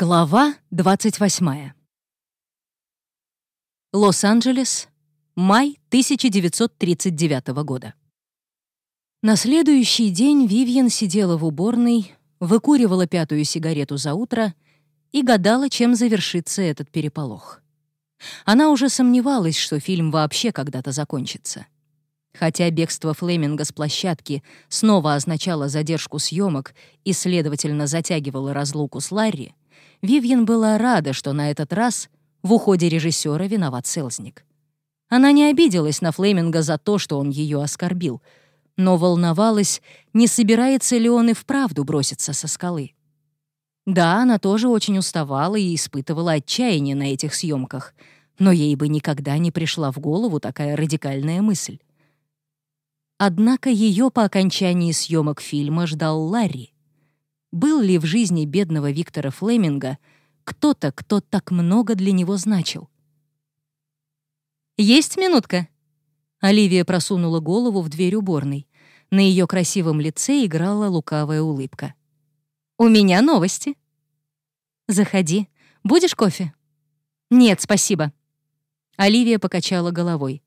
Глава 28. Лос-Анджелес, май 1939 года. На следующий день Вивьен сидела в уборной, выкуривала пятую сигарету за утро и гадала, чем завершится этот переполох. Она уже сомневалась, что фильм вообще когда-то закончится. Хотя бегство Флеминга с площадки снова означало задержку съемок и, следовательно, затягивало разлуку с Ларри, Вивьен была рада, что на этот раз в уходе режиссера виноват Селзник. Она не обиделась на Флеминга за то, что он ее оскорбил, но волновалась, не собирается ли он и вправду броситься со скалы. Да, она тоже очень уставала и испытывала отчаяние на этих съемках, но ей бы никогда не пришла в голову такая радикальная мысль. Однако ее по окончании съемок фильма ждал Ларри. Был ли в жизни бедного Виктора Флеминга кто-то, кто так много для него значил? «Есть минутка?» Оливия просунула голову в дверь уборной. На ее красивом лице играла лукавая улыбка. «У меня новости». «Заходи. Будешь кофе?» «Нет, спасибо». Оливия покачала головой.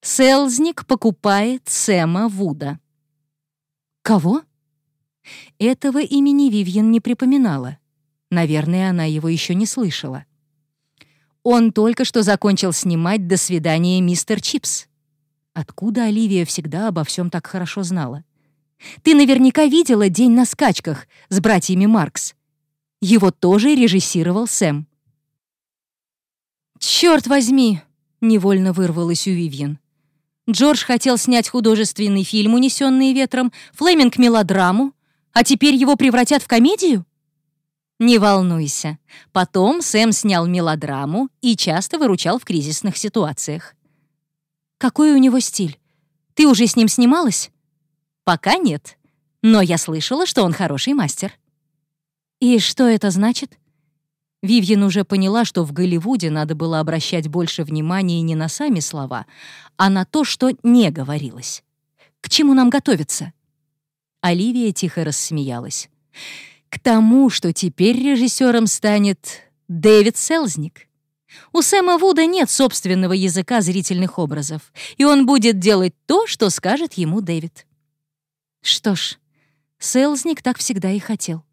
«Селзник покупает Сэма Вуда». «Кого?» Этого имени Вивьен не припоминала. Наверное, она его еще не слышала. Он только что закончил снимать «До свидания, мистер Чипс». Откуда Оливия всегда обо всем так хорошо знала? Ты наверняка видела «День на скачках» с братьями Маркс. Его тоже режиссировал Сэм. «Черт возьми!» — невольно вырвалась у Вивьен. Джордж хотел снять художественный фильм «Унесенные ветром», Флеминг — мелодраму, а теперь его превратят в комедию? Не волнуйся. Потом Сэм снял мелодраму и часто выручал в кризисных ситуациях. Какой у него стиль? Ты уже с ним снималась? Пока нет. Но я слышала, что он хороший мастер. И что это значит? Вивьен уже поняла, что в Голливуде надо было обращать больше внимания не на сами слова, а на то, что не говорилось. К чему нам готовиться? Оливия тихо рассмеялась. «К тому, что теперь режиссером станет Дэвид Селзник. У Сэма Вуда нет собственного языка зрительных образов, и он будет делать то, что скажет ему Дэвид». Что ж, Селзник так всегда и хотел.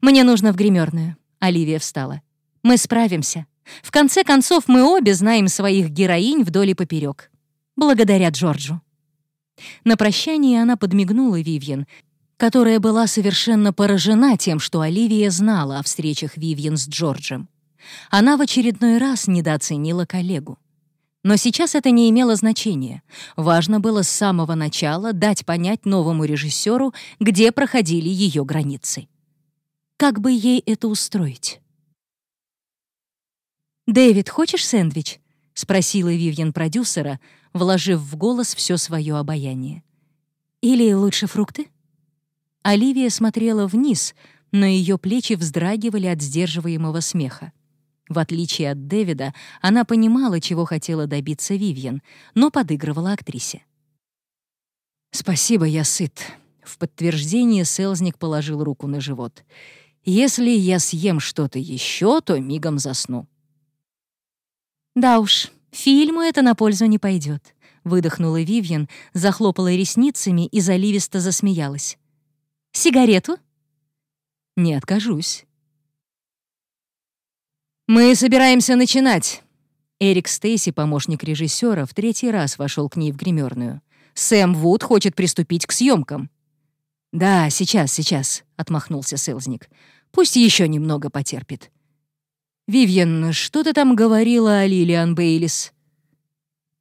«Мне нужно в гримерную», — Оливия встала. «Мы справимся. В конце концов, мы обе знаем своих героинь вдоль и поперек. Благодаря Джорджу». На прощание она подмигнула Вивьен, которая была совершенно поражена тем, что Оливия знала о встречах Вивьен с Джорджем. Она в очередной раз недооценила коллегу. Но сейчас это не имело значения. Важно было с самого начала дать понять новому режиссеру, где проходили ее границы. Как бы ей это устроить? «Дэвид, хочешь сэндвич?» — спросила Вивьен продюсера, вложив в голос все свое обаяние. «Или лучше фрукты?» Оливия смотрела вниз, но ее плечи вздрагивали от сдерживаемого смеха. В отличие от Дэвида, она понимала, чего хотела добиться Вивьен, но подыгрывала актрисе. «Спасибо, я сыт». В подтверждение Селзник положил руку на живот. «Если я съем что-то еще, то мигом засну». «Да уж, фильму это на пользу не пойдет», — выдохнула Вивьен, захлопала ресницами и заливисто засмеялась. «Сигарету?» «Не откажусь». «Мы собираемся начинать». Эрик Стейси, помощник режиссера, в третий раз вошел к ней в гримерную. «Сэм Вуд хочет приступить к съемкам». «Да, сейчас, сейчас», — отмахнулся Селзник. «Пусть еще немного потерпит. «Вивьен, что ты там говорила о Лилиан Бейлис?»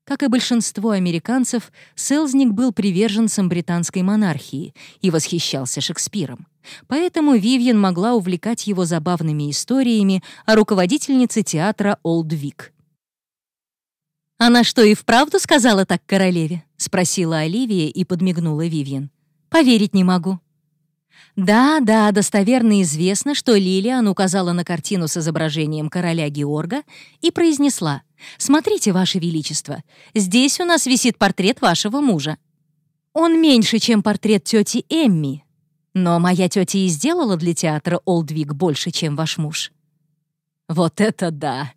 Как и большинство американцев, Селзник был приверженцем британской монархии и восхищался Шекспиром. Поэтому Вивьен могла увлекать его забавными историями о руководительнице театра Олд Вик. «Она что, и вправду сказала так королеве?» — спросила Оливия и подмигнула Вивьен. «Поверить не могу». Да, да, достоверно известно, что Лилиан указала на картину с изображением короля Георга и произнесла «Смотрите, Ваше Величество, здесь у нас висит портрет вашего мужа. Он меньше, чем портрет тети Эмми». Но моя тетя и сделала для театра Олдвик больше, чем ваш муж. Вот это да!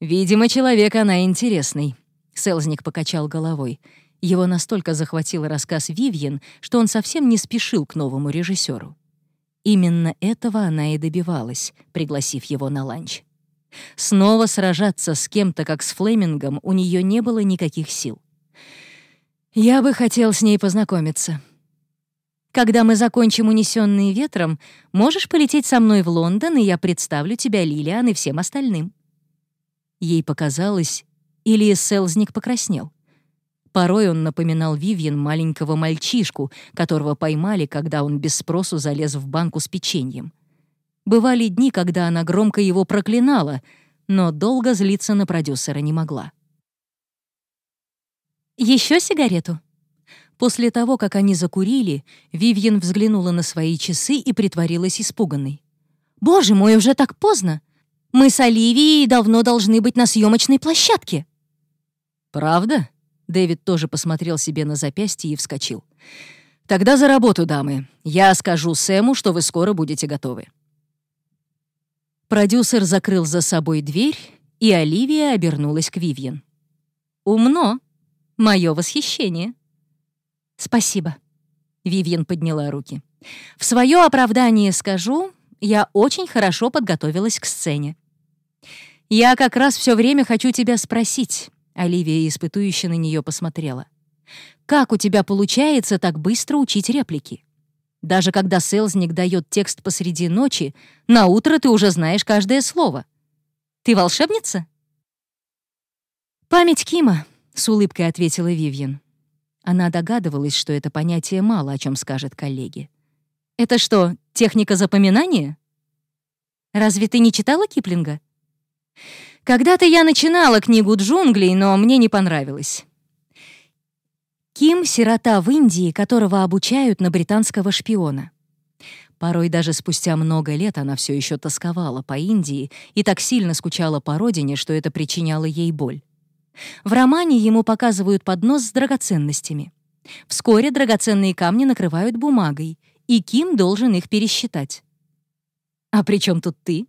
Видимо, человек она интересный. Селзник покачал головой. Его настолько захватил рассказ Вивьен, что он совсем не спешил к новому режиссеру. Именно этого она и добивалась, пригласив его на ланч. Снова сражаться с кем-то, как с Флемингом, у нее не было никаких сил. «Я бы хотел с ней познакомиться», когда мы закончим «Унесённые ветром», можешь полететь со мной в Лондон, и я представлю тебя Лилиан и всем остальным». Ей показалось, или Селзник покраснел. Порой он напоминал Вивьен маленького мальчишку, которого поймали, когда он без спросу залез в банку с печеньем. Бывали дни, когда она громко его проклинала, но долго злиться на продюсера не могла. Еще сигарету?» После того, как они закурили, Вивьен взглянула на свои часы и притворилась испуганной. «Боже мой, уже так поздно! Мы с Оливией давно должны быть на съемочной площадке!» «Правда?» Дэвид тоже посмотрел себе на запястье и вскочил. «Тогда за работу, дамы. Я скажу Сэму, что вы скоро будете готовы». Продюсер закрыл за собой дверь, и Оливия обернулась к Вивьен. «Умно. Мое восхищение». «Спасибо». Вивьен подняла руки. «В свое оправдание скажу, я очень хорошо подготовилась к сцене. Я как раз все время хочу тебя спросить». Оливия испытующе на нее посмотрела. «Как у тебя получается так быстро учить реплики? Даже когда селзник дает текст посреди ночи, на утро ты уже знаешь каждое слово. Ты волшебница?» «Память Кима», — с улыбкой ответила Вивьен. Она догадывалась, что это понятие мало о чем скажет коллеге. «Это что, техника запоминания? Разве ты не читала Киплинга?» «Когда-то я начинала книгу джунглей, но мне не понравилось». Ким — сирота в Индии, которого обучают на британского шпиона. Порой даже спустя много лет она все еще тосковала по Индии и так сильно скучала по родине, что это причиняло ей боль. В романе ему показывают поднос с драгоценностями. Вскоре драгоценные камни накрывают бумагой, и Ким должен их пересчитать. «А при чем тут ты?»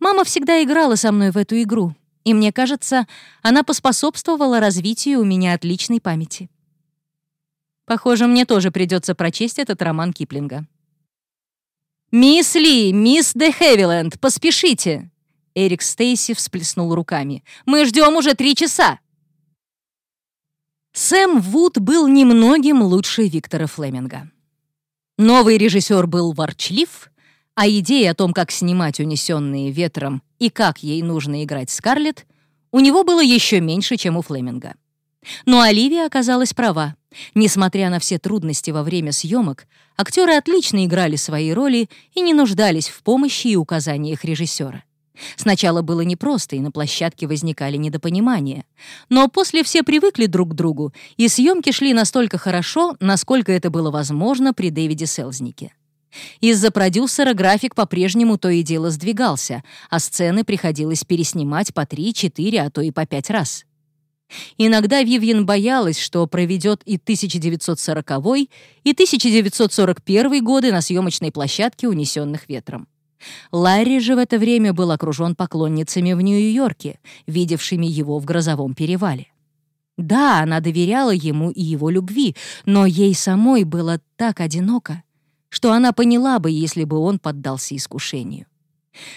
«Мама всегда играла со мной в эту игру, и мне кажется, она поспособствовала развитию у меня отличной памяти». Похоже, мне тоже придется прочесть этот роман Киплинга. «Мисс Ли, мисс де Хевиленд, поспешите!» Эрик Стейси всплеснул руками. «Мы ждем уже три часа!» Сэм Вуд был немногим лучше Виктора Флеминга. Новый режиссер был ворчлив, а идея о том, как снимать «Унесенные ветром» и как ей нужно играть Скарлетт, у него было еще меньше, чем у Флеминга. Но Оливия оказалась права. Несмотря на все трудности во время съемок, актеры отлично играли свои роли и не нуждались в помощи и указаниях режиссера. Сначала было непросто, и на площадке возникали недопонимания. Но после все привыкли друг к другу, и съемки шли настолько хорошо, насколько это было возможно при Дэвиде Селзнике. Из-за продюсера график по-прежнему то и дело сдвигался, а сцены приходилось переснимать по три, четыре, а то и по пять раз. Иногда Вивьен боялась, что проведет и 1940 и 1941 годы на съемочной площадке, унесенных ветром. Ларри же в это время был окружен поклонницами в Нью-Йорке, видевшими его в грозовом перевале. Да, она доверяла ему и его любви, но ей самой было так одиноко, что она поняла бы, если бы он поддался искушению.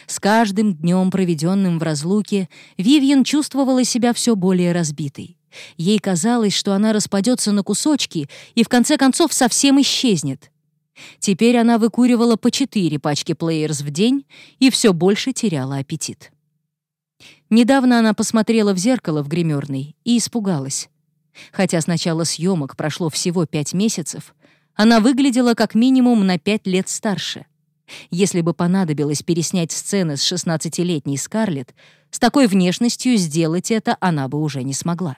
С каждым днем, проведенным в разлуке, Вивьен чувствовала себя все более разбитой. Ей казалось, что она распадется на кусочки и в конце концов совсем исчезнет. Теперь она выкуривала по четыре пачки плеерс в день и все больше теряла аппетит. Недавно она посмотрела в зеркало в гримерной и испугалась. Хотя с начала съемок прошло всего пять месяцев, она выглядела как минимум на пять лет старше. Если бы понадобилось переснять сцены с 16-летней Скарлетт, с такой внешностью сделать это она бы уже не смогла.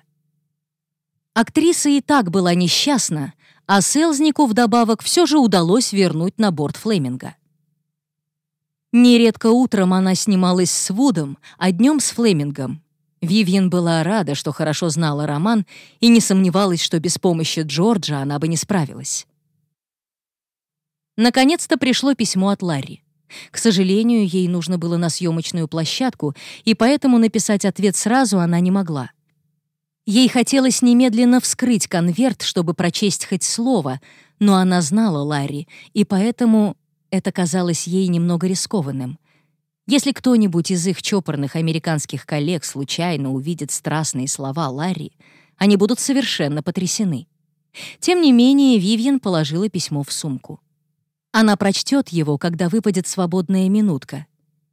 Актриса и так была несчастна, а Селзнику вдобавок все же удалось вернуть на борт Флеминга. Нередко утром она снималась с Вудом, а днем с Флемингом. Вивьен была рада, что хорошо знала роман, и не сомневалась, что без помощи Джорджа она бы не справилась. Наконец-то пришло письмо от Ларри. К сожалению, ей нужно было на съемочную площадку, и поэтому написать ответ сразу она не могла. Ей хотелось немедленно вскрыть конверт, чтобы прочесть хоть слово, но она знала Ларри, и поэтому это казалось ей немного рискованным. Если кто-нибудь из их чопорных американских коллег случайно увидит страстные слова Ларри, они будут совершенно потрясены. Тем не менее, Вивьен положила письмо в сумку. Она прочтет его, когда выпадет свободная минутка.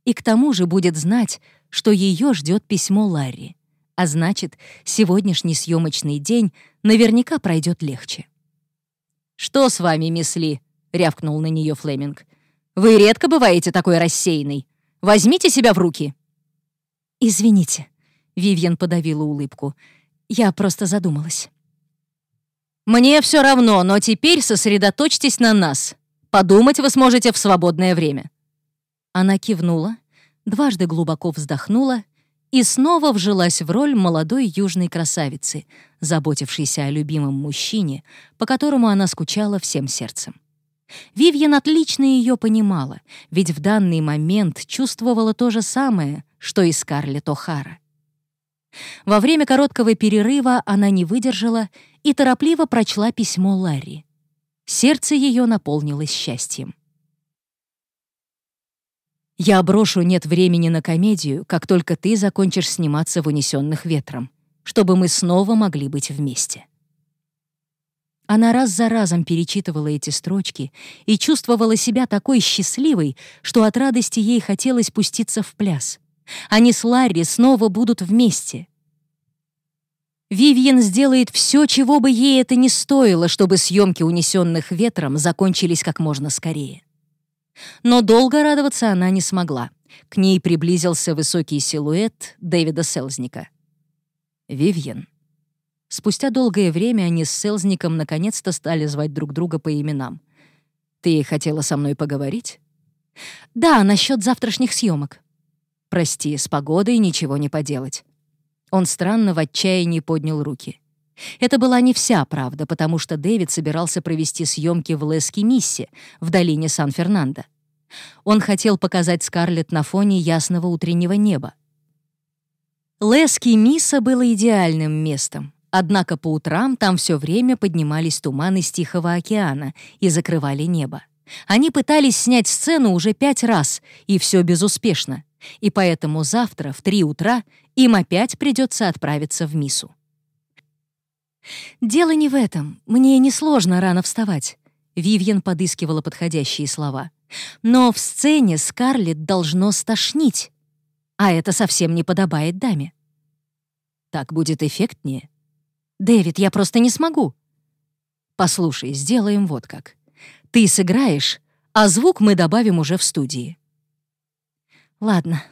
И к тому же будет знать, что ее ждет письмо Ларри. А значит, сегодняшний съемочный день наверняка пройдет легче. «Что с вами, мисс Ли?» — рявкнул на нее Флеминг. «Вы редко бываете такой рассеянной. Возьмите себя в руки». «Извините», — Вивьен подавила улыбку. «Я просто задумалась». «Мне все равно, но теперь сосредоточьтесь на нас. Подумать вы сможете в свободное время». Она кивнула, дважды глубоко вздохнула и снова вжилась в роль молодой южной красавицы, заботившейся о любимом мужчине, по которому она скучала всем сердцем. Вивьен отлично ее понимала, ведь в данный момент чувствовала то же самое, что и Скарлетт О'Хара. Во время короткого перерыва она не выдержала и торопливо прочла письмо Ларри. Сердце ее наполнилось счастьем. «Я брошу «Нет времени на комедию», как только ты закончишь сниматься в «Унесенных ветром», чтобы мы снова могли быть вместе». Она раз за разом перечитывала эти строчки и чувствовала себя такой счастливой, что от радости ей хотелось пуститься в пляс. Они с Ларри снова будут вместе — Вивьен сделает все, чего бы ей это ни стоило, чтобы съемки унесенных ветром закончились как можно скорее. Но долго радоваться она не смогла. К ней приблизился высокий силуэт Дэвида Селзника. «Вивьен». Спустя долгое время они с Селзником наконец-то стали звать друг друга по именам. «Ты хотела со мной поговорить?» «Да, насчет завтрашних съемок». «Прости, с погодой ничего не поделать. Он странно в отчаянии поднял руки. Это была не вся правда, потому что Дэвид собирался провести съемки в Лески-Миссе, в долине Сан-Фернандо. Он хотел показать Скарлетт на фоне ясного утреннего неба. Лески-Мисса было идеальным местом, однако по утрам там все время поднимались туманы с Тихого океана и закрывали небо. Они пытались снять сцену уже пять раз, и все безуспешно и поэтому завтра в три утра им опять придется отправиться в Мису. «Дело не в этом. Мне несложно рано вставать», — Вивьен подыскивала подходящие слова. «Но в сцене Скарлетт должно стошнить, а это совсем не подобает даме». «Так будет эффектнее?» «Дэвид, я просто не смогу». «Послушай, сделаем вот как. Ты сыграешь, а звук мы добавим уже в студии». Ладно.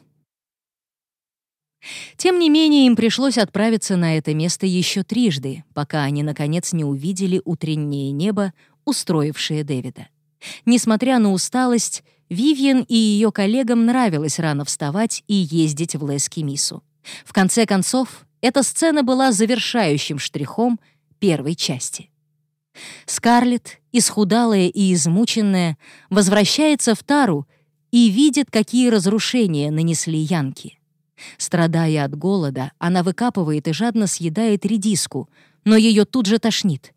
Тем не менее, им пришлось отправиться на это место еще трижды, пока они, наконец, не увидели утреннее небо, устроившее Дэвида. Несмотря на усталость, Вивьен и ее коллегам нравилось рано вставать и ездить в Лески-Мису. В конце концов, эта сцена была завершающим штрихом первой части. Скарлетт, исхудалая и измученная, возвращается в Тару и видит, какие разрушения нанесли янки. Страдая от голода, она выкапывает и жадно съедает редиску, но ее тут же тошнит.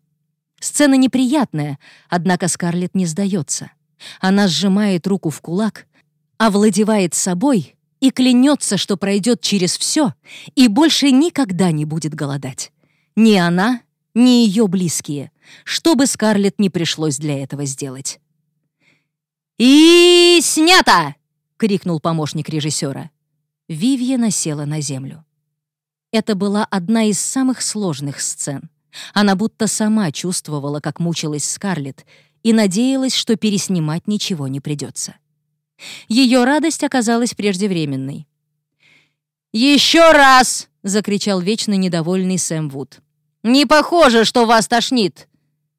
Сцена неприятная, однако Скарлетт не сдается. Она сжимает руку в кулак, овладевает собой и клянется, что пройдет через все и больше никогда не будет голодать. Ни она, ни ее близкие, что бы Скарлетт не пришлось для этого сделать. «И снято!» — крикнул помощник режиссера. Вивьена села на землю. Это была одна из самых сложных сцен. Она будто сама чувствовала, как мучилась Скарлетт, и надеялась, что переснимать ничего не придется. Ее радость оказалась преждевременной. «Еще раз!» — закричал вечно недовольный Сэм Вуд. «Не похоже, что вас тошнит!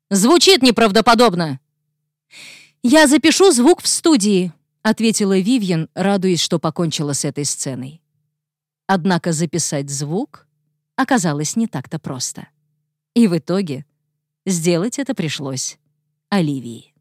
Звучит неправдоподобно!» «Я запишу звук в студии», — ответила Вивьен, радуясь, что покончила с этой сценой. Однако записать звук оказалось не так-то просто. И в итоге сделать это пришлось Оливии.